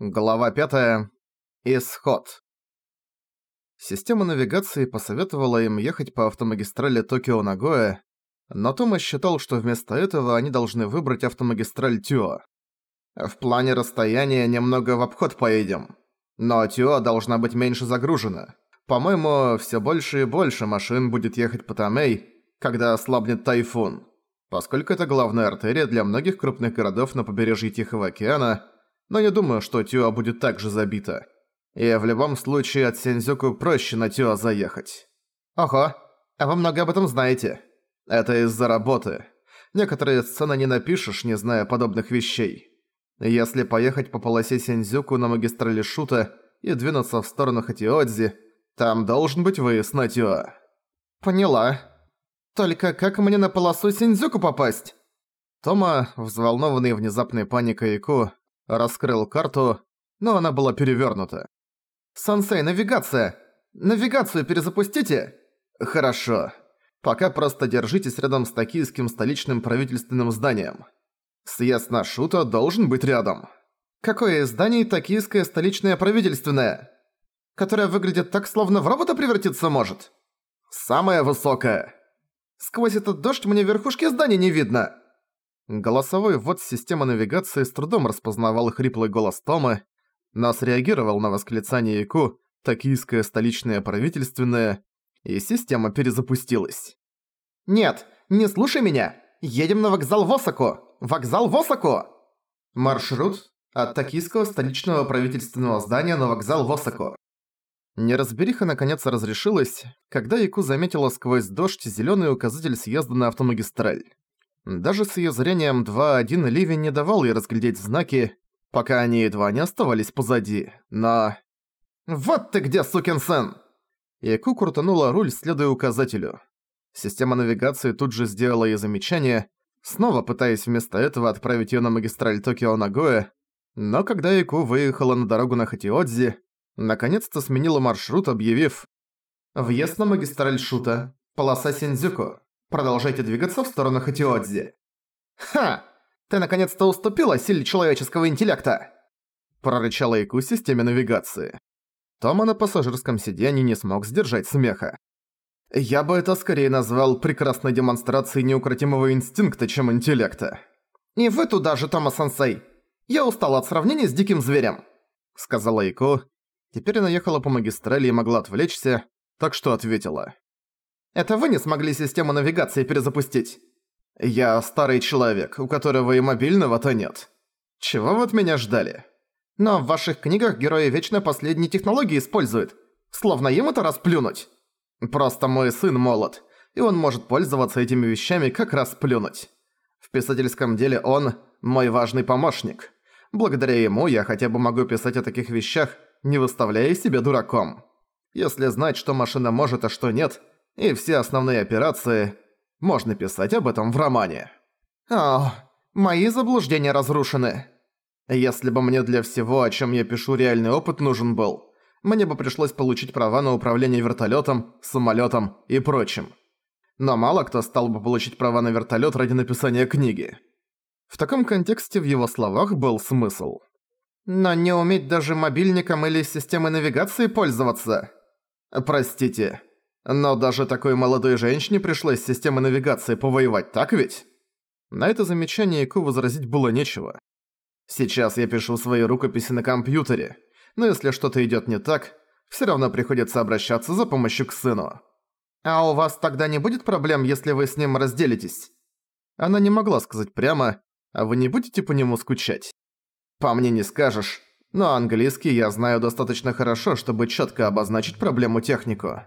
Глава 5. Исход. Система навигации посоветовала им ехать по автомагистрали Токио-Нагоя, но Тома считал, что вместо этого они должны выбрать автомагистраль Тюо. В плане расстояния немного в обход поедем, но Тюо должна быть меньше загружена. По-моему, все больше и больше машин будет ехать по Тамей, когда ослабнет тайфун, поскольку это главная артерия для многих крупных городов на побережье Тихого океана – но не думаю, что Тюа будет так же забита. И в любом случае от Сензюку проще на Тюа заехать. Ого, а вы много об этом знаете. Это из-за работы. Некоторые сцены не напишешь, не зная подобных вещей. Если поехать по полосе Сензюку на магистрали Шута и двинуться в сторону Хатиодзи, там должен быть выезд на Тюа. Поняла. Только как мне на полосу Сензюку попасть? Тома, взволнованный внезапной паникой Ику, Раскрыл карту, но она была перевернута. «Сансей, навигация! Навигацию перезапустите!» «Хорошо. Пока просто держитесь рядом с токийским столичным правительственным зданием. Съезд на Шуто должен быть рядом». «Какое здание токийское столичное правительственное? Которое выглядит так, словно в робота превратиться может?» «Самое высокое!» «Сквозь этот дождь мне верхушки здания не видно!» Голосовой ввод системы навигации с трудом распознавал хриплый голос Тома, но среагировал на восклицание Ику «Токийское столичное правительственное», и система перезапустилась. «Нет, не слушай меня! Едем на вокзал Восаку! Вокзал Восаку!» Маршрут от Токийского столичного правительственного здания на вокзал Восаку. Неразбериха наконец разрешилась, когда Ику заметила сквозь дождь зелёный указатель съезда на автомагистраль. Даже с её зрением 2-1 ливень не давал ей разглядеть знаки, пока они едва не оставались позади, но... «Вот ты где, сукин сын!» Яку крутанула руль, следуя указателю. Система навигации тут же сделала ей замечание, снова пытаясь вместо этого отправить её на магистраль Токио-Нагоя, но когда Яку выехала на дорогу на Хатиодзи, наконец-то сменила маршрут, объявив «Въезд на магистраль Шута, полоса Синдзюку». Продолжайте двигаться в сторону Хатиодзи. «Ха! Ты наконец-то уступила силе человеческого интеллекта!» Прорычала Ику системе навигации. Тома на пассажирском сиденье не смог сдержать смеха. Я бы это скорее назвал прекрасной демонстрацией неукротимого инстинкта, чем интеллекта. «И вы туда же, Тома-сенсей! Я устал от сравнения с диким зверем!» Сказала Ико. Теперь она ехала по магистрали и могла отвлечься, так что ответила. Это вы не смогли систему навигации перезапустить? Я старый человек, у которого и мобильного-то нет. Чего вы от меня ждали? Но в ваших книгах герои вечно последние технологии используют. Словно им это расплюнуть. Просто мой сын молод, и он может пользоваться этими вещами как раз плюнуть. В писательском деле он мой важный помощник. Благодаря ему я хотя бы могу писать о таких вещах, не выставляя себя дураком. Если знать, что машина может, а что нет – и все основные операции, можно писать об этом в романе. О, мои заблуждения разрушены. Если бы мне для всего, о чем я пишу, реальный опыт нужен был, мне бы пришлось получить права на управление вертолетом, самолетом и прочим. Но мало кто стал бы получить права на вертолет ради написания книги. В таком контексте в его словах был смысл. Но не уметь даже мобильником или системой навигации пользоваться. Простите. Но даже такой молодой женщине пришлось с системой навигации повоевать, так ведь? На это замечание Ику возразить было нечего. Сейчас я пишу свои рукописи на компьютере, но если что-то идёт не так, всё равно приходится обращаться за помощью к сыну. А у вас тогда не будет проблем, если вы с ним разделитесь? Она не могла сказать прямо, а вы не будете по нему скучать? По мне не скажешь, но английский я знаю достаточно хорошо, чтобы чётко обозначить проблему технику.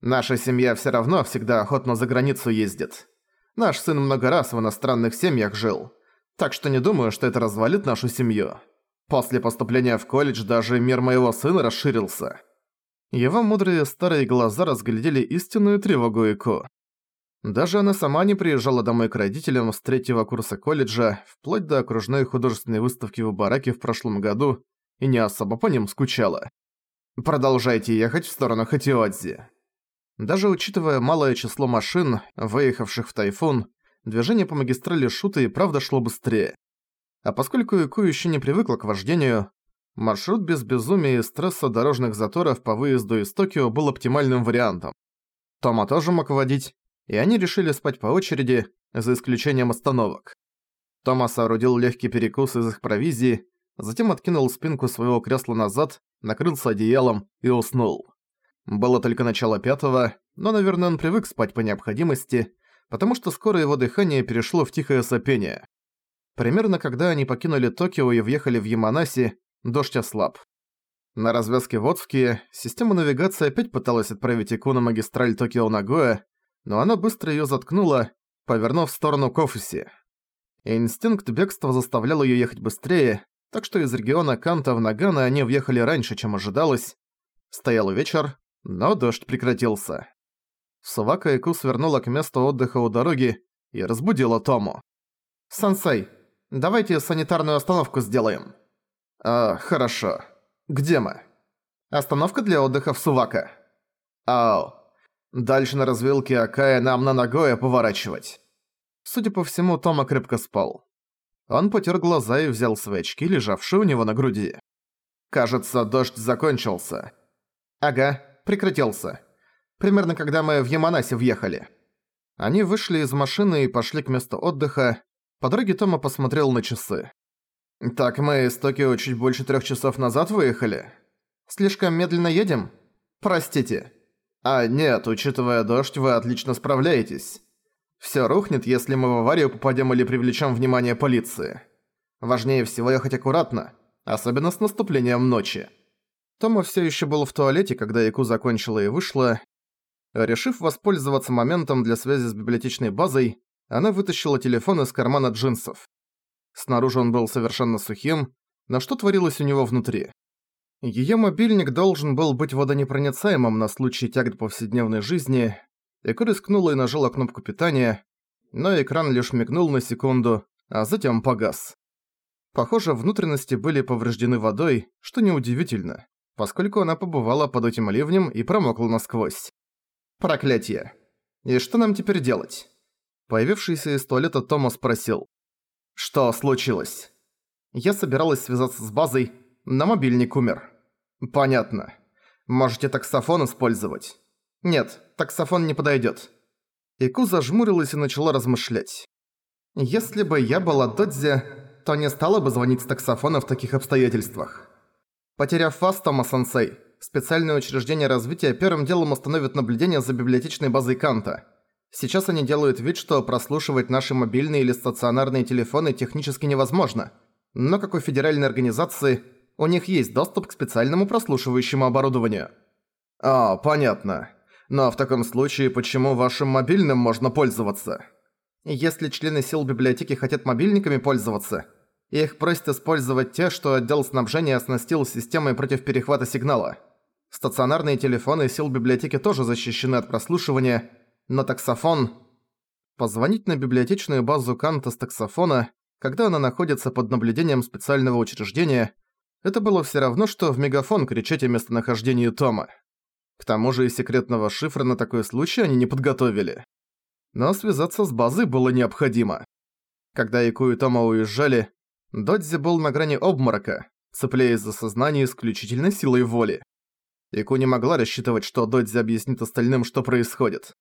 Наша семья всё равно всегда охотно за границу ездит. Наш сын много раз в иностранных семьях жил, так что не думаю, что это развалит нашу семью. После поступления в колледж даже мир моего сына расширился. Его мудрые старые глаза разглядели истинную тревогу Ико. Даже она сама не приезжала домой к родителям с третьего курса колледжа, вплоть до окружной художественной выставки в Бараке в прошлом году, и не особо по ним скучала. «Продолжайте ехать в сторону Хатиодзи», даже учитывая малое число машин, выехавших в Тайфун, движение по магистрали Шута и правда шло быстрее. А поскольку Ику еще не привыкла к вождению, маршрут без безумия и стресса дорожных заторов по выезду из Токио был оптимальным вариантом. Тома тоже мог водить, и они решили спать по очереди, за исключением остановок. Тома соорудил легкий перекус из их провизии, затем откинул спинку своего кресла назад, накрылся одеялом и уснул. Было только начало пятого, но, наверное, он привык спать по необходимости, потому что скоро его дыхание перешло в тихое сопение. Примерно когда они покинули Токио и въехали в Яманаси, дождь ослаб. На развязке в система навигации опять пыталась отправить Ику на магистраль Токио-Нагоя, но она быстро её заткнула, повернув в сторону Кофуси. Инстинкт бегства заставлял её ехать быстрее, так что из региона Канта в Нагано они въехали раньше, чем ожидалось. Стоял вечер, но дождь прекратился. Сувака Ику свернула к месту отдыха у дороги и разбудила Тому. «Сансей, давайте санитарную остановку сделаем». «А, хорошо. Где мы?» «Остановка для отдыха в Сувака». «Ау. Дальше на развилке Акая нам на Нагоя поворачивать». Судя по всему, Тома крепко спал. Он потер глаза и взял свои очки, лежавшие у него на груди. «Кажется, дождь закончился». «Ага, прекратился. Примерно когда мы в Яманасе въехали». Они вышли из машины и пошли к месту отдыха. По дороге Тома посмотрел на часы. «Так мы из Токио чуть больше трех часов назад выехали. Слишком медленно едем? Простите». «А нет, учитывая дождь, вы отлично справляетесь. Всё рухнет, если мы в аварию попадем или привлечем внимание полиции. Важнее всего ехать аккуратно, особенно с наступлением ночи». Тома всё ещё был в туалете, когда Яку закончила и вышла. Решив воспользоваться моментом для связи с библиотечной базой, она вытащила телефон из кармана джинсов. Снаружи он был совершенно сухим, но что творилось у него внутри? Её мобильник должен был быть водонепроницаемым на случай тягот повседневной жизни. Эко рискнула и нажала кнопку питания, но экран лишь мигнул на секунду, а затем погас. Похоже, внутренности были повреждены водой, что неудивительно, поскольку она побывала под этим ливнем и промокла насквозь. Проклятие. И что нам теперь делать? Появившийся из туалета Тома спросил. «Что случилось?» Я собиралась связаться с базой, но мобильник умер. «Понятно. Можете таксофон использовать?» «Нет, таксофон не подойдёт». Ику зажмурилась и начала размышлять. «Если бы я была Додзи, то не стала бы звонить с таксофона в таких обстоятельствах. Потеряв вас, Тома-сенсей, специальное учреждение развития первым делом установит наблюдение за библиотечной базой Канта. Сейчас они делают вид, что прослушивать наши мобильные или стационарные телефоны технически невозможно. Но как у федеральной организации, у них есть доступ к специальному прослушивающему оборудованию. А, понятно. Но в таком случае, почему вашим мобильным можно пользоваться? Если члены сил библиотеки хотят мобильниками пользоваться, их просят использовать те, что отдел снабжения оснастил системой против перехвата сигнала. Стационарные телефоны сил библиотеки тоже защищены от прослушивания, но таксофон... Позвонить на библиотечную базу Канта с таксофона, когда она находится под наблюдением специального учреждения, это было все равно, что в мегафон кричать о местонахождении Тома. К тому же и секретного шифра на такой случай они не подготовили. Но связаться с базой было необходимо. Когда Ику и Тома уезжали, Додзи был на грани обморока, цепляясь за сознание исключительно силой воли. Ику не могла рассчитывать, что Додзи объяснит остальным, что происходит.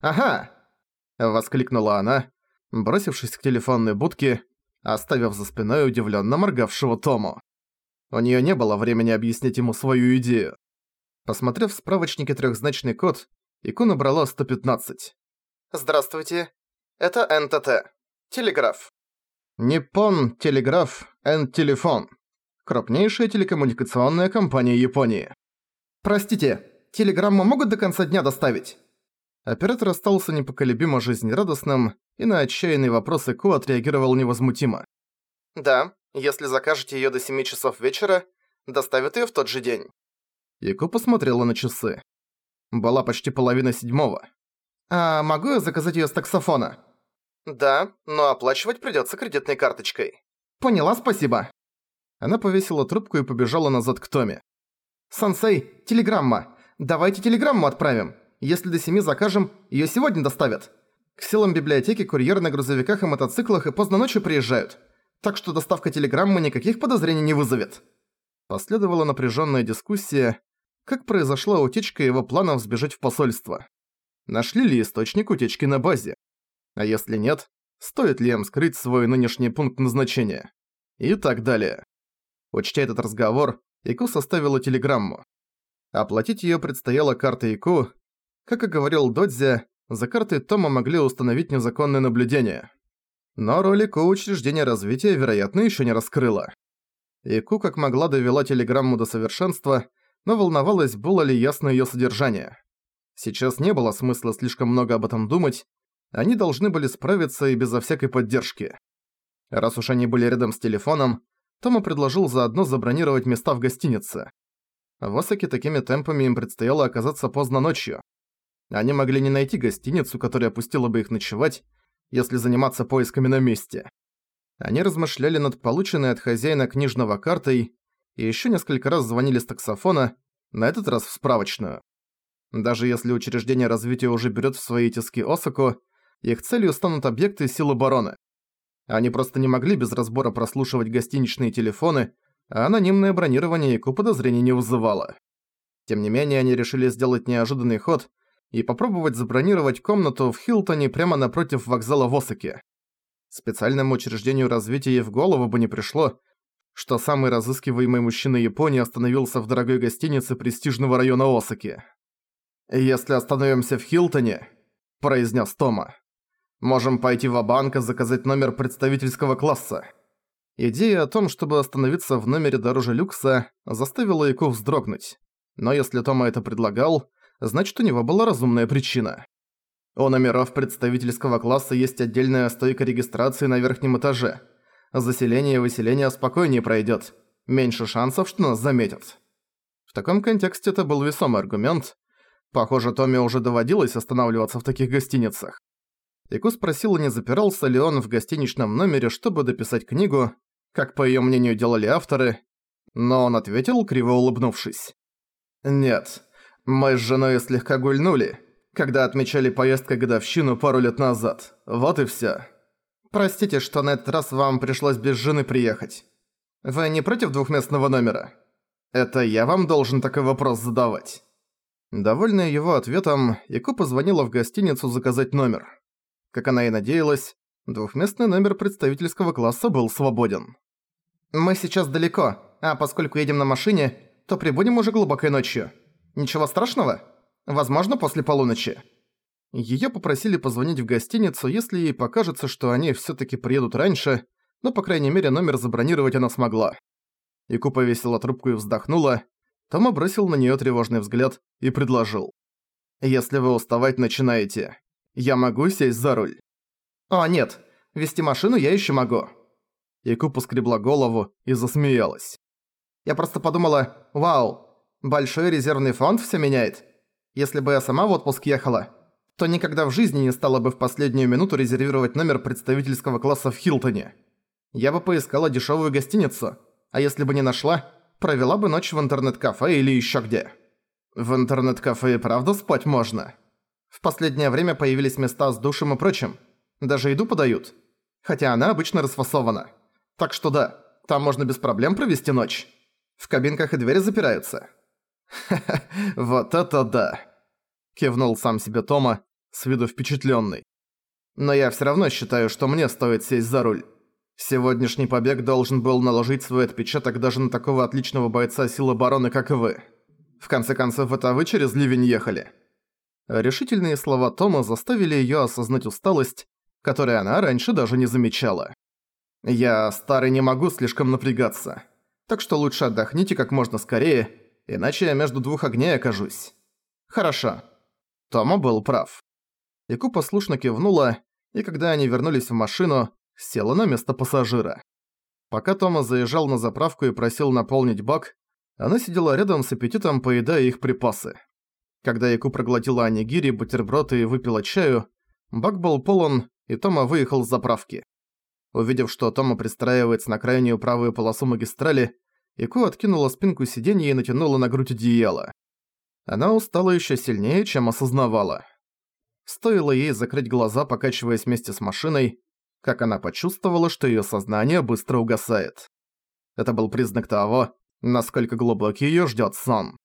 «Ага!» – воскликнула она, бросившись к телефонной будке, оставив за спиной удивленно моргавшего Тому. У нее не было времени объяснить ему свою идею. Посмотрев в справочнике трехзначный код, Ику набрала 115. «Здравствуйте. Это НТТ. Телеграф». Nippon Телеграф and Телефон. Крупнейшая телекоммуникационная компания Японии. «Простите, телеграмму могут до конца дня доставить?» Оператор остался непоколебимо жизнерадостным и на отчаянные вопросы Ку отреагировал невозмутимо. «Да, если закажете её до 7 часов вечера, доставят её в тот же день». Яку посмотрела на часы. Была почти половина седьмого. «А могу я заказать её с таксофона?» «Да, но оплачивать придётся кредитной карточкой». «Поняла, спасибо». Она повесила трубку и побежала назад к Томе. «Сансей, телеграмма. Давайте телеграмму отправим. Если до семи закажем, её сегодня доставят. К силам библиотеки курьеры на грузовиках и мотоциклах и поздно ночью приезжают. Так что доставка телеграммы никаких подозрений не вызовет». Последовала напряженная дискуссия, как произошла утечка его планов сбежать в посольство. Нашли ли источник утечки на базе? А если нет, стоит ли им скрыть свой нынешний пункт назначения? И так далее. Учтя этот разговор, Ику составила телеграмму. Оплатить её предстояло картой Ику. Как и говорил Додзя, за картой Тома могли установить незаконное наблюдение. Но роль учреждение развития, вероятно, ещё не раскрыло. Ику как могла довела телеграмму до совершенства, но волновалась, было ли ясно её содержание. Сейчас не было смысла слишком много об этом думать, они должны были справиться и безо всякой поддержки. Раз уж они были рядом с телефоном, Тома предложил заодно забронировать места в гостинице. В Осаке такими темпами им предстояло оказаться поздно ночью. Они могли не найти гостиницу, которая пустила бы их ночевать, если заниматься поисками на месте. Они размышляли над полученной от хозяина книжного картой и ещё несколько раз звонили с таксофона, на этот раз в справочную. Даже если учреждение развития уже берёт в свои тиски Осаку, их целью станут объекты сил обороны. Они просто не могли без разбора прослушивать гостиничные телефоны, а анонимное бронирование Яку подозрений не вызывало. Тем не менее, они решили сделать неожиданный ход и попробовать забронировать комнату в Хилтоне прямо напротив вокзала в Осаке. Специальному учреждению развития в голову бы не пришло, что самый разыскиваемый мужчина Японии остановился в дорогой гостинице престижного района Осаки. «Если остановимся в Хилтоне», – произнес Тома, Можем пойти в банк и заказать номер представительского класса. Идея о том, чтобы остановиться в номере дороже люкса, заставила Яку вздрогнуть. Но если Тома это предлагал, значит у него была разумная причина. У номеров представительского класса есть отдельная стойка регистрации на верхнем этаже. Заселение и выселение спокойнее пройдет. Меньше шансов, что нас заметят. В таком контексте это был весомый аргумент. Похоже, Томе уже доводилось останавливаться в таких гостиницах. Ику спросила, не запирался ли он в гостиничном номере, чтобы дописать книгу, как по её мнению делали авторы, но он ответил, криво улыбнувшись. «Нет, мы с женой слегка гульнули, когда отмечали поездку годовщину пару лет назад. Вот и всё. Простите, что на этот раз вам пришлось без жены приехать. Вы не против двухместного номера? Это я вам должен такой вопрос задавать». Довольная его ответом, Ику позвонила в гостиницу заказать номер. Как она и надеялась, двухместный номер представительского класса был свободен. «Мы сейчас далеко, а поскольку едем на машине, то прибудем уже глубокой ночью. Ничего страшного? Возможно, после полуночи». Её попросили позвонить в гостиницу, если ей покажется, что они всё-таки приедут раньше, но, по крайней мере, номер забронировать она смогла. Ику повесила трубку и вздохнула. Тома бросил на неё тревожный взгляд и предложил. «Если вы уставать начинаете, я могу сесть за руль?» «О, нет, вести машину я еще могу». Яку поскребла голову и засмеялась. «Я просто подумала, вау, большой резервный фонд все меняет. Если бы я сама в отпуск ехала, то никогда в жизни не стала бы в последнюю минуту резервировать номер представительского класса в Хилтоне. Я бы поискала дешевую гостиницу, а если бы не нашла, провела бы ночь в интернет-кафе или еще где. В интернет-кафе и правда спать можно?» В последнее время появились места с душем и прочим. Даже еду подают. Хотя она обычно расфасована. Так что да, там можно без проблем провести ночь. В кабинках и двери запираются. «Ха-ха, вот это да!» Кивнул сам себе Тома, с виду впечатлённый. «Но я всё равно считаю, что мне стоит сесть за руль. Сегодняшний побег должен был наложить свой отпечаток даже на такого отличного бойца сил обороны, как вы. В конце концов, это вы через ливень ехали?» Решительные слова Тома заставили её осознать усталость, которой она раньше даже не замечала. «Я, старый, не могу слишком напрягаться, так что лучше отдохните как можно скорее, иначе я между двух огней окажусь». «Хорошо». Тома был прав. Ику послушно кивнула, и когда они вернулись в машину, села на место пассажира. Пока Тома заезжал на заправку и просил наполнить бак, она сидела рядом с аппетитом, поедая их припасы. Когда Яку проглотила анигири, бутерброд и выпила чаю, бак был полон, и Тома выехал с заправки. Увидев, что Тома пристраивается на крайнюю правую полосу магистрали, Яку откинула спинку сиденья и натянула на грудь одеяло. Она устала еще сильнее, чем осознавала. Стоило ей закрыть глаза, покачиваясь вместе с машиной, как она почувствовала, что ее сознание быстро угасает. Это был признак того, насколько глубокий её ждёт сон.